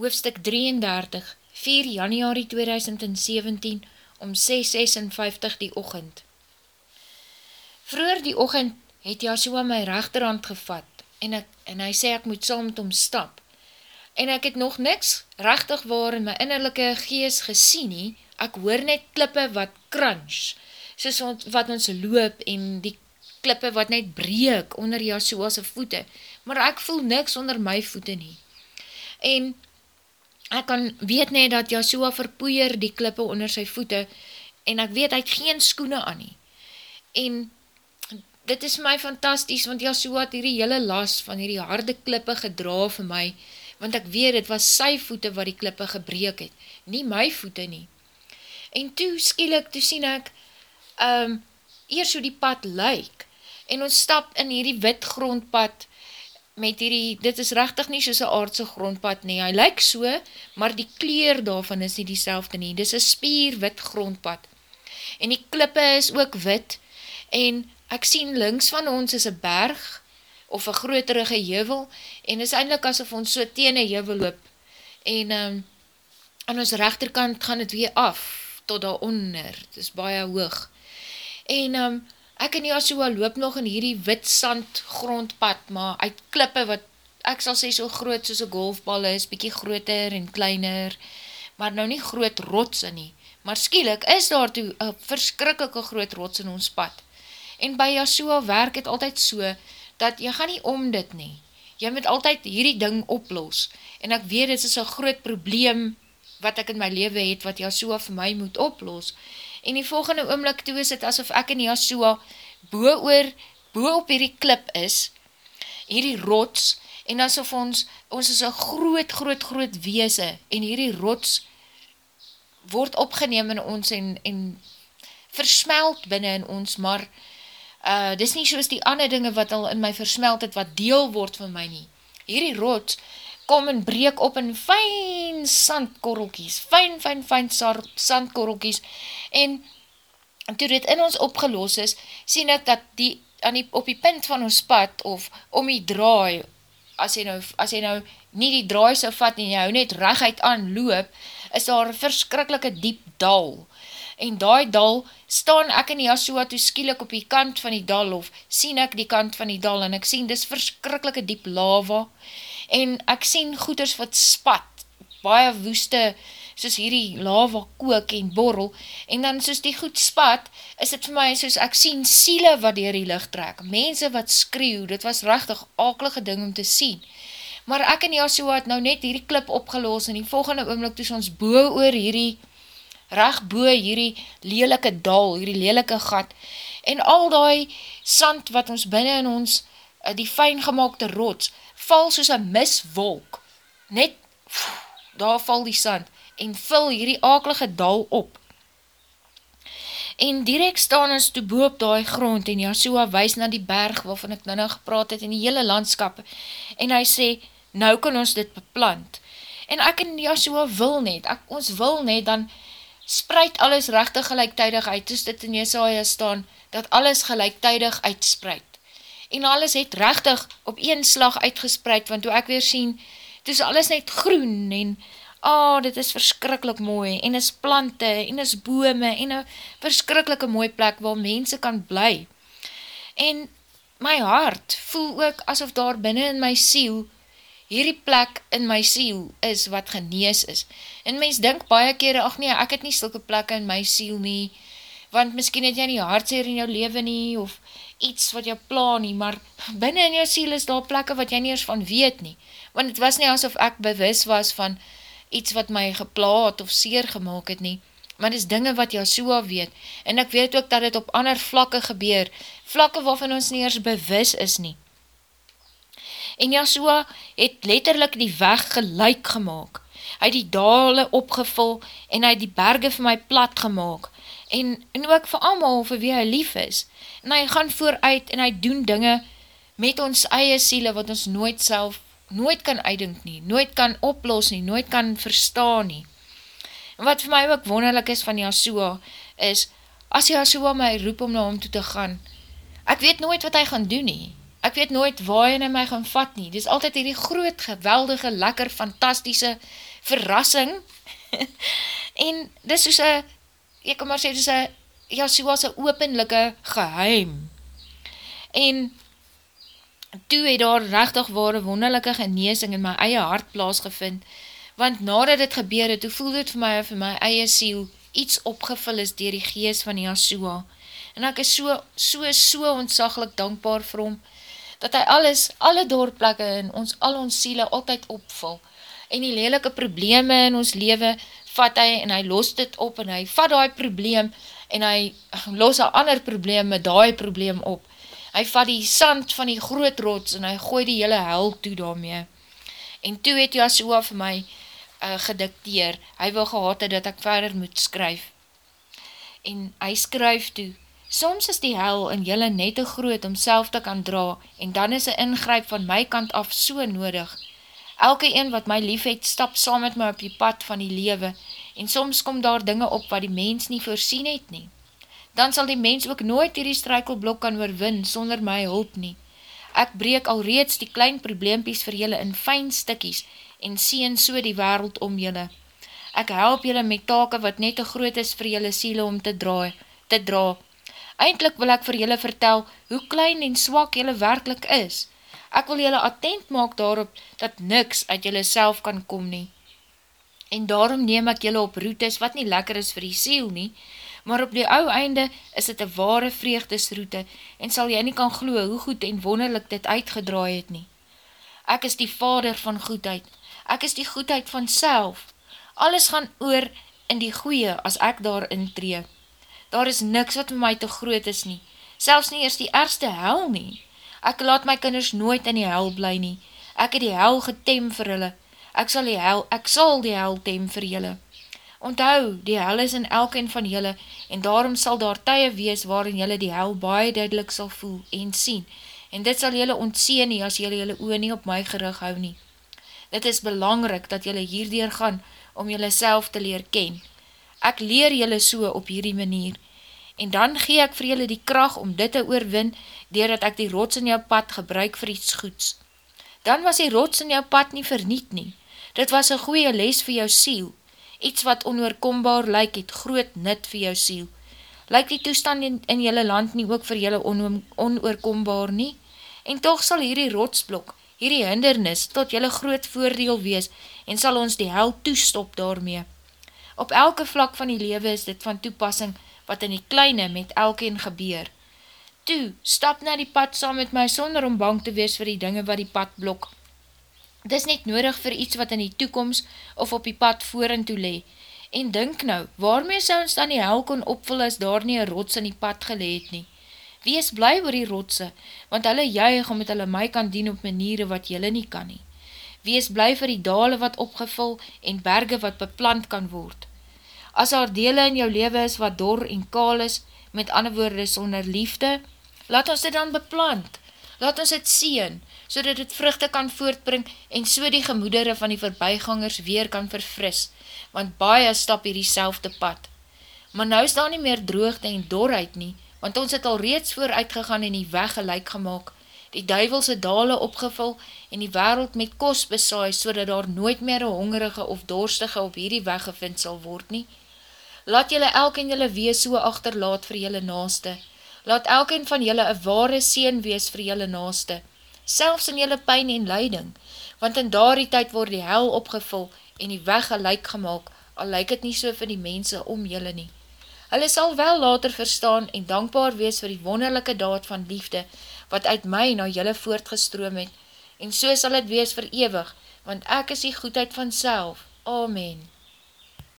hoofstuk 33, 4 januari 2017, om 6.56 die ochend. Vroeger die ochend het Joshua my rechterhand gevat, en, ek, en hy sê ek moet saam met hom stap. En ek het nog niks rechtig waar in my innerlijke gees gesien nie, ek hoor net klippe wat crunch, soos wat ons loop, en die klippe wat net breek onder Joshua's voete, maar ek voel niks onder my voete nie. En ek kan weet nie dat Joshua verpoeier die klippe onder sy voete en ek weet hy het geen skoene aan nie. En dit is my fantasties, want Joshua het hierdie hele las van hierdie harde klippe gedra vir my, want ek weet het was sy voete wat die klippe gebreek het, nie my voete nie. En toe skielik, toe sien ek, um, eers hoe die pad lyk, en ons stap in hierdie wit grondpad, met hierdie, dit is rechtig nie soos een aardse grondpad nie, hy lyk so, maar die kleer daarvan is nie die selfde nie, dit is een spier wit grondpad, en die klippe is ook wit, en ek sien links van ons is een berg, of een groterige jevel, en is eindelijk asof ons so teen een jevel loop, en um, aan ons rechterkant gaan het weer af, tot daaronder, het is baie hoog, en um, ek en Joshua loop nog in hierdie wit sand grondpad, maar uit klippe wat, ek sal sê so groot soos een golfbal is, bykie groter en kleiner, maar nou nie groot rots in nie, maar skielik is daar toe een verskrikkelike groot rots in ons pad. En by Joshua werk het altyd so, dat jy gaan nie om dit nie, jy moet altyd hierdie ding oplos, en ek weet dit is een groot probleem, wat ek in my leven het, wat Joshua vir my moet oplos, en die volgende oomlik toe is het asof ek en Yahshua boe oor, boe op hierdie klip is, hierdie rots, en asof ons, ons is een groot, groot, groot weese, en hierdie rots word opgeneem in ons en, en versmelt binnen in ons, maar uh, dis nie soos die ander dinge wat al in my versmelt het, wat deel word van my nie. Hierdie rots kom en breek op in fijn sandkorrelkies, fijn, fijn, fijn sandkorrelkies, en toe dit in ons opgelos is, sien ek dat die, die, op die punt van ons pad, of om die draai, as jy nou, as jy nou nie die draai so vat, en jy net reguit aan loop, is daar een verskrikkelike diep dal, en daai dal, staan ek in die Yahshua toe skielik op die kant van die dal, of sien ek die kant van die dal, en ek sien, dis verskrikkelike diep lava, en ek sien goeders wat spat, baie woeste, soos hierdie lava kook en borrel, en dan soos die goed spat, is het vir my soos ek sien siele wat dier die licht trek, mense wat skreeuw, dit was rechtig akelige ding om te sien, maar ek en Joshua het nou net hierdie klip opgeloos, en die volgende oomlik toes ons boe oor hierdie, recht boe hierdie lelike dal, hierdie lelike gat, en al die sand wat ons binnen in ons, die fijn gemaakte rots, val soos een miswolk, net, pff, daar val die sand, en vul hierdie akelige dal op. En direct staan ons toe boop die grond, en Joshua wees na die berg, waarvan ek nou nou gepraat het, in die hele landskap, en hy sê, nou kan ons dit beplant. En ek en Joshua wil net, ek, ons wil net, dan spreid alles rechtig gelijktijdig uit, toes dit in Jesaja staan, dat alles gelijktijdig uitspreid en alles het rechtig op een slag uitgespreid, want toe ek weer sien, het is alles net groen, en oh, dit is verskrikkelijk mooi, en is plante, en is bome, en een verskrikkelike mooi plek, waar mense kan bly. En my hart voel ook, asof daar binnen in my siel, hierdie plek in my siel is, wat genees is. En mens denk baie kere, ach nee, ek het nie stilke plekke in my siel nie, want miskien het jy nie hartseer in jou leven nie, of iets wat jou plan nie, maar binnen in jou siel is daar plekke wat jy nie eers van weet nie, want het was nie asof ek bewus was van iets wat my geplaat of seer gemaakt het nie, maar dit is dinge wat Joshua weet, en ek weet ook dat het op ander vlakke gebeur, vlakke waarvan ons nie eers bewus is nie. En Joshua het letterlik die weg geluik gemaakt, hy het die dale opgevul, en hy het die berge vir my plat gemaakt, en, en ook vir allemaal vir wie hy lief is, en hy gaan vooruit en hy doen dinge met ons eie siele wat ons nooit self, nooit kan uitdink nie, nooit kan oplos nie, nooit kan verstaan nie. En wat vir my ook wonderlik is van Yahshua, is, as Yahshua my roep om na hom toe te gaan, ek weet nooit wat hy gaan doen nie, ek weet nooit waar hy my gaan vat nie, dit is altyd hierdie groot, geweldige, lekker, fantastische, verrassing, en dis soos a, ek kan maar sê, dis a, ja, soos a openlijke geheim, en toe het daar rechtig ware wonderlijke geneesing in my eie hart plaasgevind, want nadat dit gebeur het, toe voel dit vir my of my eie siel iets opgevul is dier die gees van Yahshua, en ek is so, so, so ontzaglik dankbaar vir hom, dat hy alles, alle doorplekke in ons, al ons siele altyd opvul, en die lelike probleme in ons leven, vat hy en hy los dit op, en hy vat die probleem, en hy los een ander probleem met die probleem op, hy vat die sand van die groot rots, en hy gooi die hele hel toe daarmee, en toe het Joshua vir my uh, gedikteer, hy wil gehad het dat ek verder moet skryf, en hy skryf toe, Soms is die hel in jylle net te groot om self te kan dra en dan is een ingryp van my kant af so nodig. Elke een wat my lief het, stap saam met my op die pad van die lewe en soms kom daar dinge op wat die mens nie voorsien het nie. Dan sal die mens ook nooit hierdie strykelblok kan oorwin sonder my hulp nie. Ek breek al reeds die klein probleempies vir jylle in fijn stikkies en sien so die wereld om jylle. Ek help jylle met take wat net te groot is vir jylle siele om te draai, te dra, Eindelijk wil ek vir julle vertel hoe klein en swak julle werkelijk is. Ek wil julle attent maak daarop dat niks uit julle self kan kom nie. En daarom neem ek julle op routes wat nie lekker is vir die siel nie, maar op die ou einde is het een ware vreugdesroute en sal jy nie kan glo hoe goed en wonderlik dit uitgedraai het nie. Ek is die vader van goedheid. Ek is die goedheid van self. Alles gaan oor in die goeie as ek daar intree daar is niks wat my te groot is nie, selfs nie eers die ergste hel nie. Ek laat my kinders nooit in die hel bly nie, ek het die hel getem vir hulle, ek sal die hel, ek sal die hel tem vir julle. Onthou, die hel is in elkeen van julle, en daarom sal daar tye wees waarin julle die hel baie duidelik sal voel en sien, en dit sal julle ontseen nie as julle julle oor nie op my gerig hou nie. Dit is belangrik dat julle hierdoor gaan om julle self te leer ken, ek leer jylle so op hierdie manier, en dan gee ek vir jylle die kracht om dit te oorwin, doordat ek die rots in jou pad gebruik vir iets goeds. Dan was die rots in jou pad nie verniet nie, dit was een goeie les vir jou siel, iets wat onoorkombaar lyk het groot nut vir jou siel. Lyk die toestand in, in jylle land nie ook vir jylle on, onoorkombaar nie, en toch sal hierdie rotsblok, hierdie hindernis, tot jylle groot voordeel wees, en sal ons die hel toestop daarmee. Op elke vlak van die lewe is dit van toepassing wat in die kleine met elkeen gebeur. Toe, stap na die pad saam met my sonder om bang te wees vir die dinge wat die pad blok. Dit is net nodig vir iets wat in die toekomst of op die pad voor en toe le. En dink nou, waarmee sou ons dan die hel kon opvul as daar nie een rots in die pad geleed nie? Wees bly oor die rotse, want hulle juig om met hulle my kan dien op maniere wat julle nie kan nie. Wees bly vir die dale wat opgevul en berge wat beplant kan word. As daar dele in jou leven is wat dor en kaal is, met ander woorde sonder liefde, laat ons dit dan beplant, laat ons dit sien, so dat het vruchte kan voortbring en so die gemoedere van die verbygangers weer kan verfris, want baie stap hier die pad. Maar nou is daar nie meer droogte en dorheid nie, want ons het al reeds vooruitgegaan en die weg gelijk gemaakt, die duivelse dale opgevul en die wereld met kos besaai, so dat daar nooit meer een hongerige of dorstige op hierdie weg gevind sal word nie, Laat jylle elk en jylle wees so achterlaat vir jylle naaste. Laat elk en van jylle een ware seen wees vir jylle naaste, selfs in jylle pijn en leiding, want in daar die tyd word die hel opgevul en die weg gelijk gemaakt, al lyk het nie so vir die mense om jylle nie. Hulle sal wel later verstaan en dankbaar wees vir die wonderlijke daad van liefde, wat uit my na jylle voortgestroom het, en so sal het wees vir ewig, want ek is die goedheid van self. Amen.